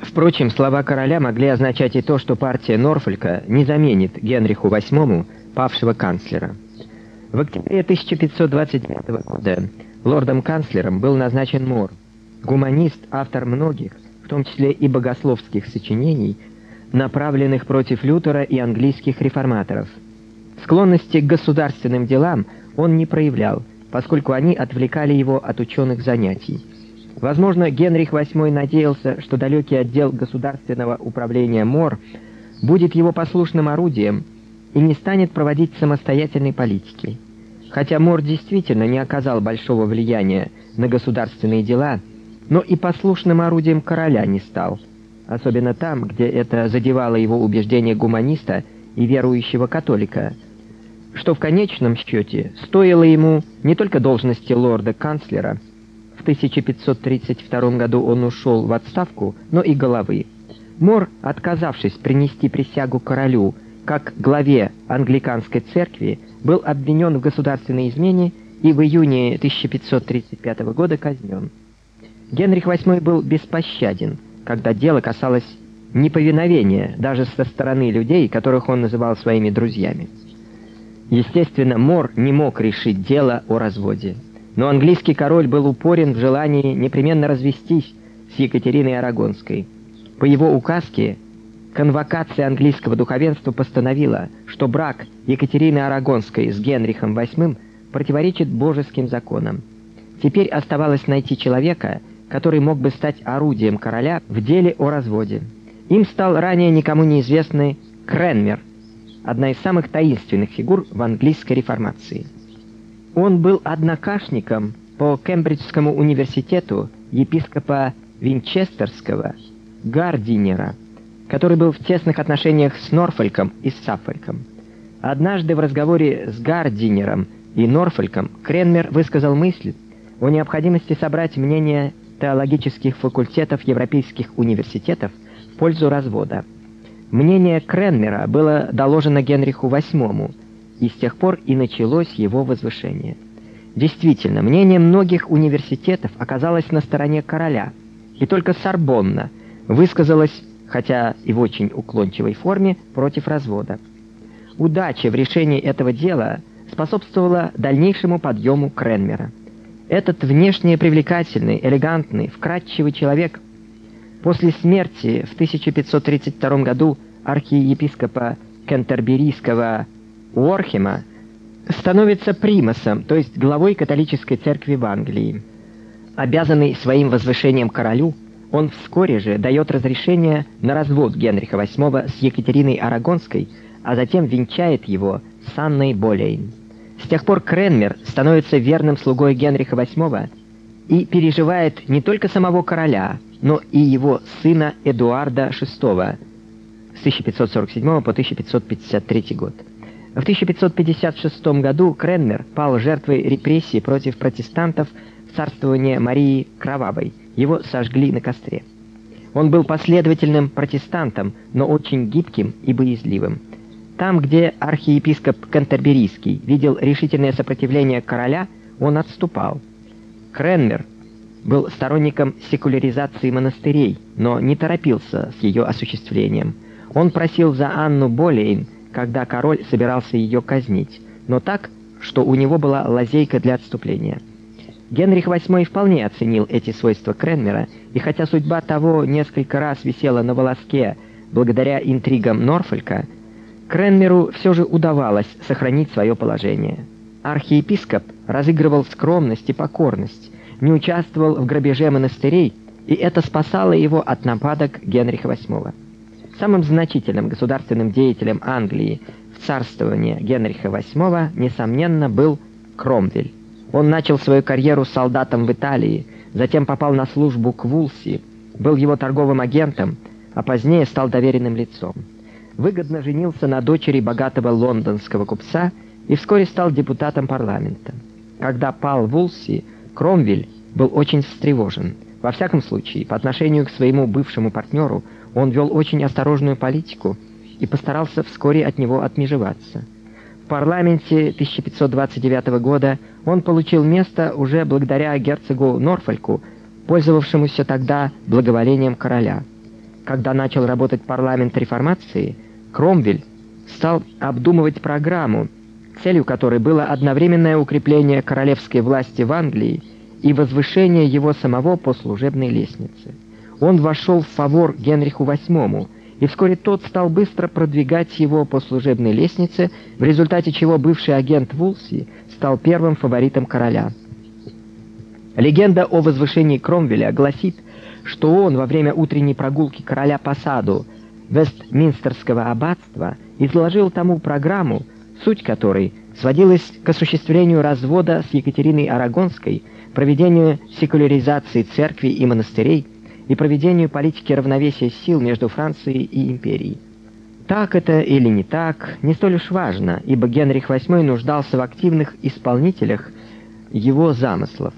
Впрочем, слова короля могли означать и то, что партия Норфолька не заменит Генриху VIII павшего канцлера. В октябре 1529 года лордом-канцлером был назначен Мор, гуманист, автор многих, в том числе и богословских сочинений, направленных против Лютера и английских реформаторов. Склонности к государственным делам он не проявлял, поскольку они отвлекали его от ученых занятий. Возможно, Генрих VIII надеялся, что далекий отдел государственного управления МОР будет его послушным орудием и не станет проводить самостоятельной политики. Хотя Мор действительно не оказал большого влияния на государственные дела, но и послушным орудием короля не стал, особенно там, где это задевало его убеждения гуманиста и верующего католика, что в конечном счете стоило ему не только должности лорда-канцлера, 1532 году он ушел в отставку, но и головы. Мор, отказавшись принести присягу королю как главе англиканской церкви, был обвинен в государственной измене и в июне 1535 года казнен. Генрих VIII был беспощаден, когда дело касалось неповиновения даже со стороны людей, которых он называл своими друзьями. Естественно, Мор не мог решить дело о разводе. Но английский король был упорен в желании непременно развестись с Екатериной Арагонской. По его указке конвокация английского духовенства постановила, что брак Екатерины Арагонской с Генрихом VIII противоречит божеским законам. Теперь оставалось найти человека, который мог бы стать орудием короля в деле о разводе. Им стал ранее никому неизвестный Кренмер, одна из самых таинственных фигур в английской реформации. Он был однокашником по Кембриджскому университету епископа Винчестерского Гардинера, который был в тесных отношениях с Норфолком и с Саффолком. Однажды в разговоре с Гардинером и Норфолком Кренмер высказал мысль о необходимости собрать мнение теологических факультетов европейских университетов в пользу развода. Мнение Кренмера было доложено Генриху VIII, и с тех пор и началось его возвышение. Действительно, мнение многих университетов оказалось на стороне короля, и только Сорбонна высказалась, хотя и в очень уклончивой форме, против развода. Удача в решении этого дела способствовала дальнейшему подъему Кренмера. Этот внешне привлекательный, элегантный, вкрадчивый человек после смерти в 1532 году архиепископа Кентерберийского Уорхема становится примасом, то есть главой католической церкви в Англии. Обязанный своим возвышением королю, он вскоре же дает разрешение на развод Генриха VIII с Екатериной Арагонской, а затем венчает его с Анной Болейн. С тех пор Кренмер становится верным слугой Генриха VIII и переживает не только самого короля, но и его сына Эдуарда VI с 1547 по 1553 год. В 1556 году Кренмер пал жертвой репрессий против протестантов в царствование Марии Кровавой. Его сожгли на костре. Он был последовательным протестантом, но очень гибким и боязливым. Там, где архиепископ Кантерберийский видел решительное сопротивление короля, он отступал. Кренмер был сторонником секуляризации монастырей, но не торопился с ее осуществлением. Он просил за Анну Болейн когда король собирался ее казнить, но так, что у него была лазейка для отступления. Генрих VIII вполне оценил эти свойства Кренмера, и хотя судьба того несколько раз висела на волоске благодаря интригам Норфолька, Кренмеру все же удавалось сохранить свое положение. Архиепископ разыгрывал скромность и покорность, не участвовал в грабеже монастырей, и это спасало его от нападок Генриха VIII. Самым значительным государственным деятелем Англии в царствовании Генриха VIII, несомненно, был Кромвель. Он начал свою карьеру солдатом в Италии, затем попал на службу к Вулси, был его торговым агентом, а позднее стал доверенным лицом. Выгодно женился на дочери богатого лондонского купца и вскоре стал депутатом парламента. Когда пал Вулси, Кромвель был очень встревожен. Во всяком случае, по отношению к своему бывшему партнеру он вел очень осторожную политику и постарался вскоре от него отмежеваться. В парламенте 1529 года он получил место уже благодаря герцогу Норфольку, пользовавшемуся тогда благоволением короля. Когда начал работать парламент реформации, Кромвель стал обдумывать программу, целью которой было одновременное укрепление королевской власти в Англии и возвышение его самого по служебной лестнице. Он вошел в фавор Генриху VIII, и вскоре тот стал быстро продвигать его по служебной лестнице, в результате чего бывший агент Вулси стал первым фаворитом короля. Легенда о возвышении Кромвеля гласит, что он во время утренней прогулки короля по саду Вестминстерского аббатства изложил тому программу, суть которой сводилась к осуществлению развода с Екатериной Арагонской, проведению секуляризации церкви и монастырей и проведению политики равновесия сил между Францией и империей. Так это или не так, не столь уж важно, ибо Генрих VIII нуждался в активных исполнителях его замыслов.